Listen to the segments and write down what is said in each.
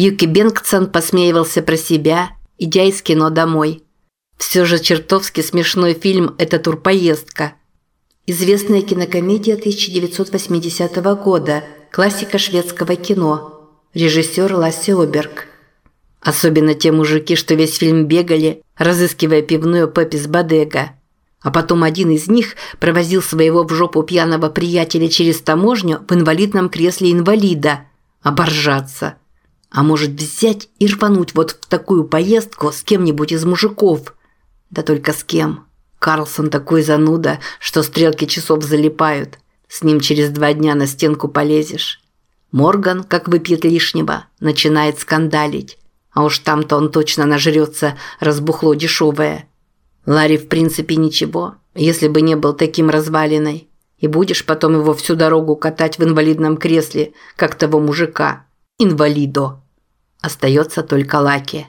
Юки Бенгтсон посмеивался про себя, идя из кино домой. Все же чертовски смешной фильм – это турпоездка. Известная кинокомедия 1980 года, классика шведского кино. Режиссер Лассе Оберг. Особенно те мужики, что весь фильм бегали, разыскивая пивную Пеппис Бадега. А потом один из них провозил своего в жопу пьяного приятеля через таможню в инвалидном кресле инвалида. Оборжаться. А может взять и рвануть вот в такую поездку с кем-нибудь из мужиков. Да только с кем. Карлсон такой зануда, что стрелки часов залипают. С ним через два дня на стенку полезешь. Морган, как выпьет лишнего, начинает скандалить. А уж там-то он точно нажрется, разбухло дешевое. Ларри в принципе ничего, если бы не был таким развалиной. И будешь потом его всю дорогу катать в инвалидном кресле, как того мужика. Инвалидо. Остается только Лаки.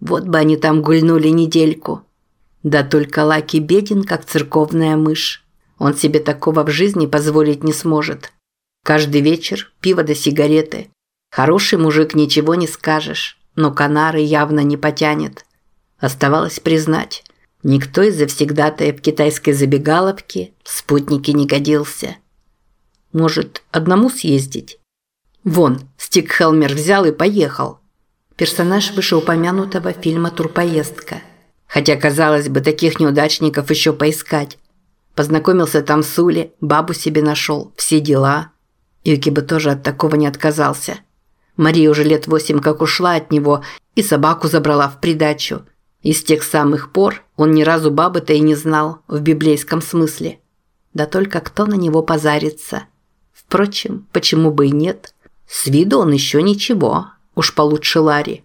Вот бы они там гульнули недельку. Да только Лаки беден, как церковная мышь. Он себе такого в жизни позволить не сможет. Каждый вечер пиво да сигареты. Хороший мужик ничего не скажешь, но канары явно не потянет. Оставалось признать, Никто из завсегдатаев китайской забегаловки в спутники не годился. Может, одному съездить? Вон, Стик Хелмер взял и поехал. Персонаж вышеупомянутого фильма «Турпоездка». Хотя, казалось бы, таких неудачников еще поискать. Познакомился там с Ули, бабу себе нашел, все дела. Юки бы тоже от такого не отказался. Мария уже лет восемь как ушла от него и собаку забрала в придачу – и с тех самых пор он ни разу бабы-то и не знал в библейском смысле. Да только кто на него позарится. Впрочем, почему бы и нет? С виду он еще ничего, уж получше Ларри.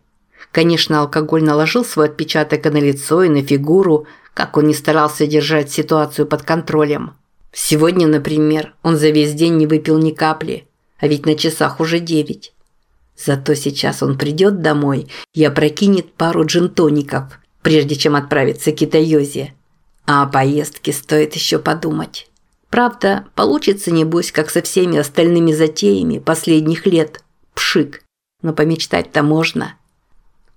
Конечно, алкоголь наложил свой отпечаток и на лицо, и на фигуру, как он не старался держать ситуацию под контролем. Сегодня, например, он за весь день не выпил ни капли, а ведь на часах уже девять. Зато сейчас он придет домой и опрокинет пару джинтоников, прежде чем отправиться к Китайозе. А о поездке стоит еще подумать. Правда, получится небось, как со всеми остальными затеями последних лет. Пшик. Но помечтать-то можно.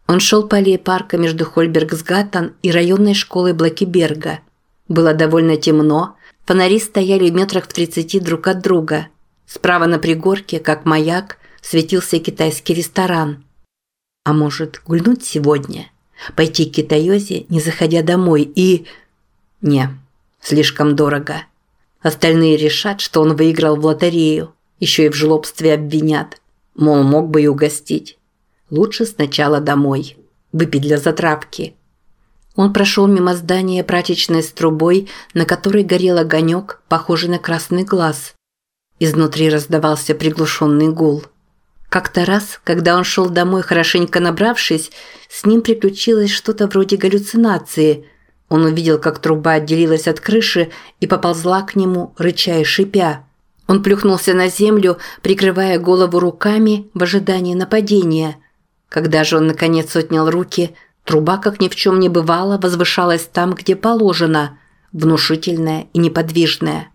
Он шел по аллее парка между Хольбергсгаттен и районной школой Блакиберга. Было довольно темно, фонари стояли в метрах в тридцати друг от друга. Справа на пригорке, как маяк, светился китайский ресторан. А может, гульнуть сегодня? Пойти к Китаёзе, не заходя домой, и... Не, слишком дорого. Остальные решат, что он выиграл в лотерею. Еще и в жлобстве обвинят. Мол, мог бы и угостить. Лучше сначала домой. Выпить для затравки. Он прошел мимо здания прачечной с трубой, на которой горел огонек, похожий на красный глаз. Изнутри раздавался приглушенный гул. Как-то раз, когда он шел домой, хорошенько набравшись, с ним приключилось что-то вроде галлюцинации. Он увидел, как труба отделилась от крыши и поползла к нему, рыча и шипя. Он плюхнулся на землю, прикрывая голову руками в ожидании нападения. Когда же он наконец отнял руки, труба, как ни в чем не бывало, возвышалась там, где положено, внушительная и неподвижная.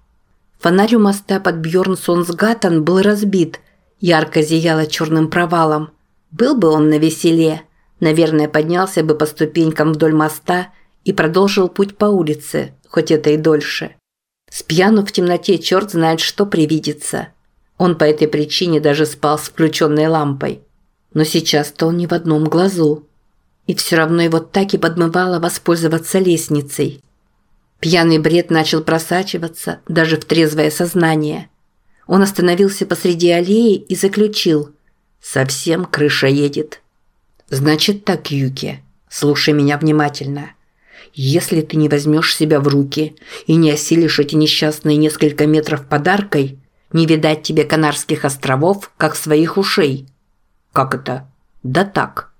Фонарь у моста под Бьорнсонсгаттен был разбит – ярко зияла черным провалом. Был бы он на веселе, наверное, поднялся бы по ступенькам вдоль моста и продолжил путь по улице, хоть это и дольше. С пьяну в темноте черт знает, что привидится. Он по этой причине даже спал с включенной лампой. Но сейчас-то он не в одном глазу. И все равно его так и подмывало воспользоваться лестницей. Пьяный бред начал просачиваться даже в трезвое сознание – он остановился посреди аллеи и заключил. «Совсем крыша едет». «Значит так, Юки, слушай меня внимательно. Если ты не возьмешь себя в руки и не осилишь эти несчастные несколько метров подаркой, не видать тебе Канарских островов, как своих ушей». «Как это?» «Да так.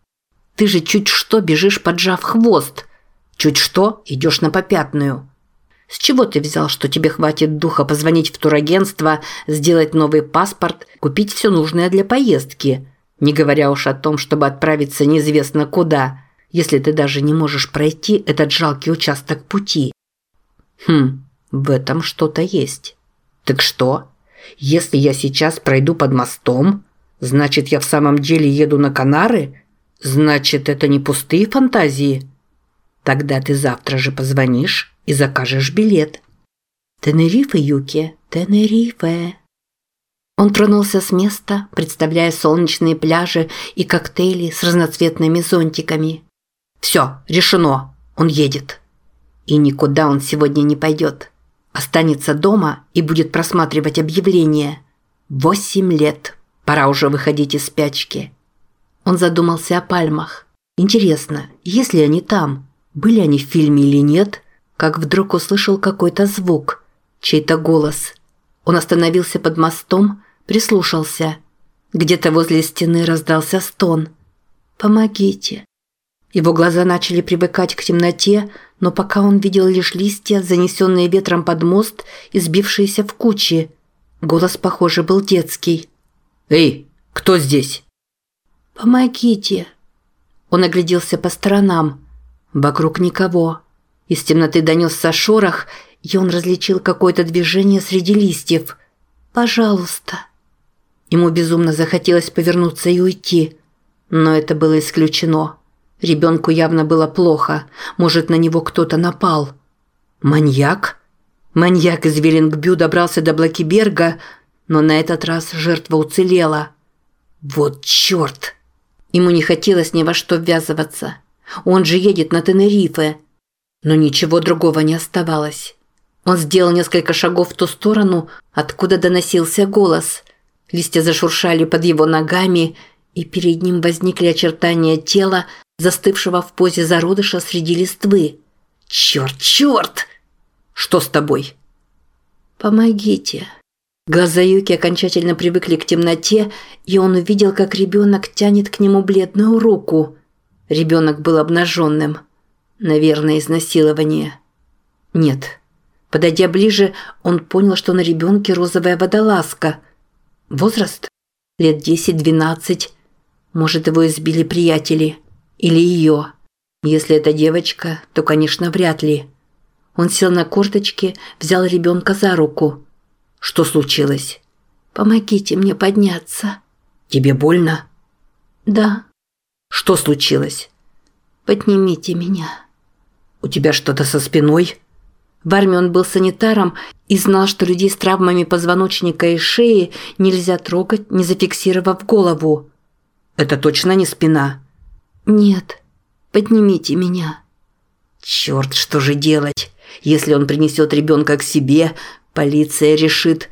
Ты же чуть что бежишь, поджав хвост. Чуть что идешь на попятную». С чего ты взял, что тебе хватит духа позвонить в турагентство, сделать новый паспорт, купить все нужное для поездки? Не говоря уж о том, чтобы отправиться неизвестно куда, если ты даже не можешь пройти этот жалкий участок пути. Хм, в этом что-то есть. Так что? Если я сейчас пройду под мостом, Значит, я в самом деле еду на Канары? Значит, это не пустые фантазии? Тогда ты завтра же позвонишь и закажешь билет. Тенерифе, Юки, Тенерифе. Он тронулся с места, представляя солнечные пляжи и коктейли с разноцветными зонтиками. «Все, решено, он едет. И никуда он сегодня не пойдет. Останется дома и будет просматривать объявления. Восемь лет. Пора уже выходить из спячки». Он задумался о пальмах. «Интересно, есть ли они там? Были они в фильме или нет?» Как вдруг услышал какой-то звук, чей-то голос. Он остановился под мостом, прислушался. Где-то возле стены раздался стон. «Помогите». Его глаза начали привыкать к темноте, но пока он видел лишь листья, занесенные ветром под мост и сбившиеся в кучи. Голос, похоже, был детский. «Эй, кто здесь?» «Помогите». Он огляделся по сторонам. Вокруг никого. Из темноты донесся шорох, и он различил какое-то движение среди листьев. «Пожалуйста». Ему безумно захотелось повернуться и уйти, но это было исключено. Ребенку явно было плохо, может, на него кто-то напал. Маньяк? Маньяк из Виллингбю добрался до Блакиберга, но на этот раз жертва уцелела. Вот черт! Ему не хотелось ни во что ввязываться. Он же едет на Тенерифе. Но ничего другого не оставалось. Он сделал несколько шагов в ту сторону, откуда доносился голос – Листья зашуршали под его ногами, и перед ним возникли очертания тела, застывшего в позе зародыша среди листвы. «Черт, черт!» «Что с тобой?» «Помогите». Глаза Юки окончательно привыкли к темноте, и он увидел, как ребенок тянет к нему бледную руку. Ребенок был обнаженным. Наверное, изнасилование. Нет. Подойдя ближе, он понял, что на ребенке розовая водолазка – Возраст? Лет 10-12. Может, его избили приятели. Или ее. Если это девочка, то, конечно, вряд ли. Он сел на корточки, взял ребенка за руку. Что случилось? «Помогите мне подняться». «Тебе больно?» «Да». «Что случилось?» «Поднимите меня». «У тебя что-то со спиной?» В армии он был санитаром и знал, что людей с травмами позвоночника и шеи нельзя трогать, не зафиксировав голову. «Это точно не спина?» «Нет. Поднимите меня». «Черт, что же делать? Если он принесет ребенка к себе, полиция решит...»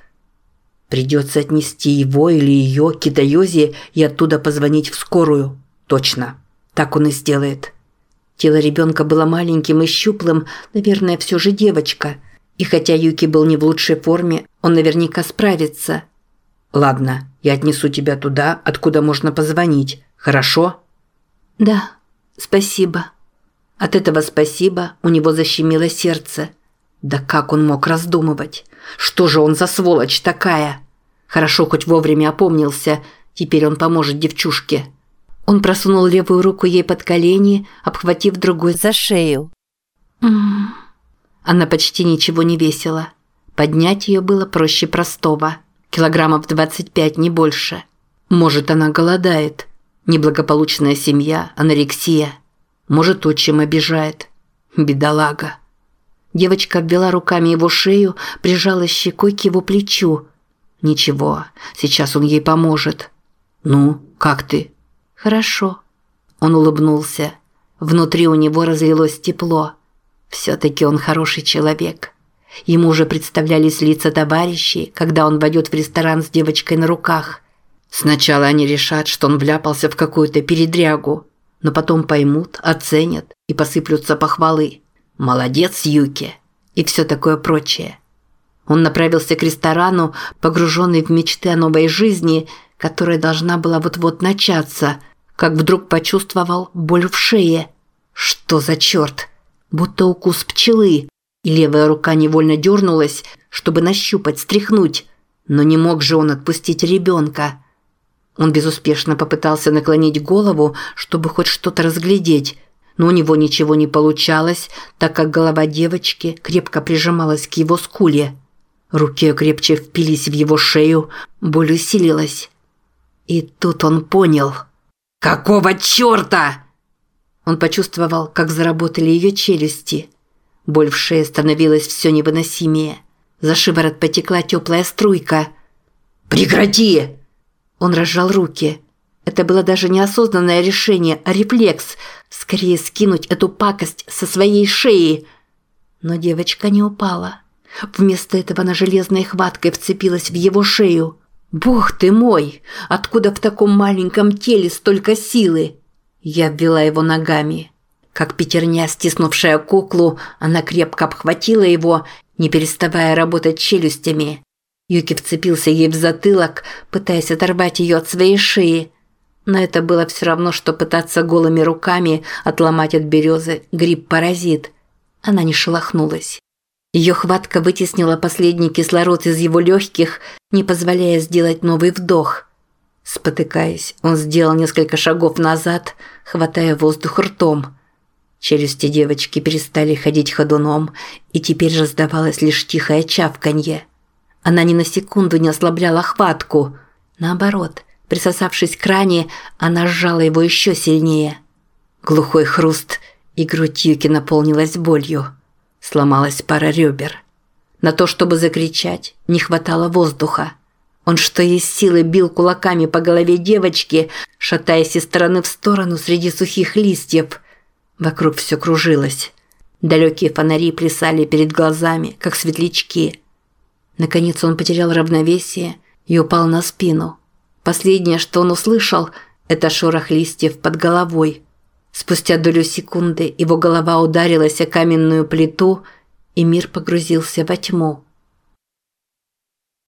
Придется отнести его или ее к Китайозе и оттуда позвонить в скорую. Точно. Так он и сделает. Тело ребенка было маленьким и щуплым, наверное, все же девочка. И хотя Юки был не в лучшей форме, он наверняка справится. «Ладно, я отнесу тебя туда, откуда можно позвонить. Хорошо?» «Да, спасибо». От этого спасибо у него защемило сердце. Да как он мог раздумывать? Что же он за сволочь такая? Хорошо, хоть вовремя опомнился. Теперь он поможет девчушке. Он просунул левую руку ей под колени, обхватив другой за шею. Она почти ничего не весила. Поднять ее было проще простого. Килограммов 25, не больше. Может, она голодает. Неблагополучная семья, анорексия. Может, отчим обижает. Бедолага. Девочка обвела руками его шею, прижала щекой к его плечу. Ничего, сейчас он ей поможет. «Ну, как ты?» «Хорошо». Он улыбнулся. Внутри у него разлилось тепло. Все-таки он хороший человек. Ему уже представлялись лица товарищей, когда он войдет в ресторан с девочкой на руках. Сначала они решат, что он вляпался в какую-то передрягу, но потом поймут, оценят и посыплются похвалы. «Молодец, Юки!» и все такое прочее. Он направился к ресторану, погруженный в мечты о новой жизни, которая должна была вот-вот начаться – как вдруг почувствовал боль в шее. Что за черт? Будто укус пчелы. И левая рука невольно дернулась, чтобы нащупать, стряхнуть. Но не мог же он отпустить ребенка. Он безуспешно попытался наклонить голову, чтобы хоть что-то разглядеть, но у него ничего не получалось, так как голова девочки крепко прижималась к его скуле. Руки крепче впились в его шею, боль усилилась. И тут он понял. «Какого черта?» Он почувствовал, как заработали ее челюсти. Боль в шее становилась все невыносимее. За шиворот потекла теплая струйка. «Прекрати!» Он разжал руки. Это было даже неосознанное решение, а рефлекс. Скорее скинуть эту пакость со своей шеи. Но девочка не упала. Вместо этого она железной хваткой вцепилась в его шею. «Бог ты мой! Откуда в таком маленьком теле столько силы?» Я ввела его ногами. Как пятерня, стиснувшая куклу, она крепко обхватила его, не переставая работать челюстями. Юки вцепился ей в затылок, пытаясь оторвать ее от своей шеи. Но это было все равно, что пытаться голыми руками отломать от березы гриб-паразит. Она не шелохнулась. Ее хватка вытеснила последний кислород из его легких, не позволяя сделать новый вдох. Спотыкаясь, он сделал несколько шагов назад, хватая воздух ртом. Челюсти девочки перестали ходить ходуном, и теперь раздавалось лишь тихое чавканье. Она ни на секунду не ослабляла хватку. Наоборот, присосавшись к ране, она сжала его еще сильнее. Глухой хруст, и грудь Юки наполнилась болью. Сломалась пара ребер. На то, чтобы закричать, не хватало воздуха. Он что есть силы бил кулаками по голове девочки, шатаясь из стороны в сторону среди сухих листьев. Вокруг все кружилось. Далекие фонари плясали перед глазами, как светлячки. Наконец он потерял равновесие и упал на спину. Последнее, что он услышал, это шорох листьев под головой. Спустя долю секунды его голова ударилась о каменную плиту, и мир погрузился во тьму.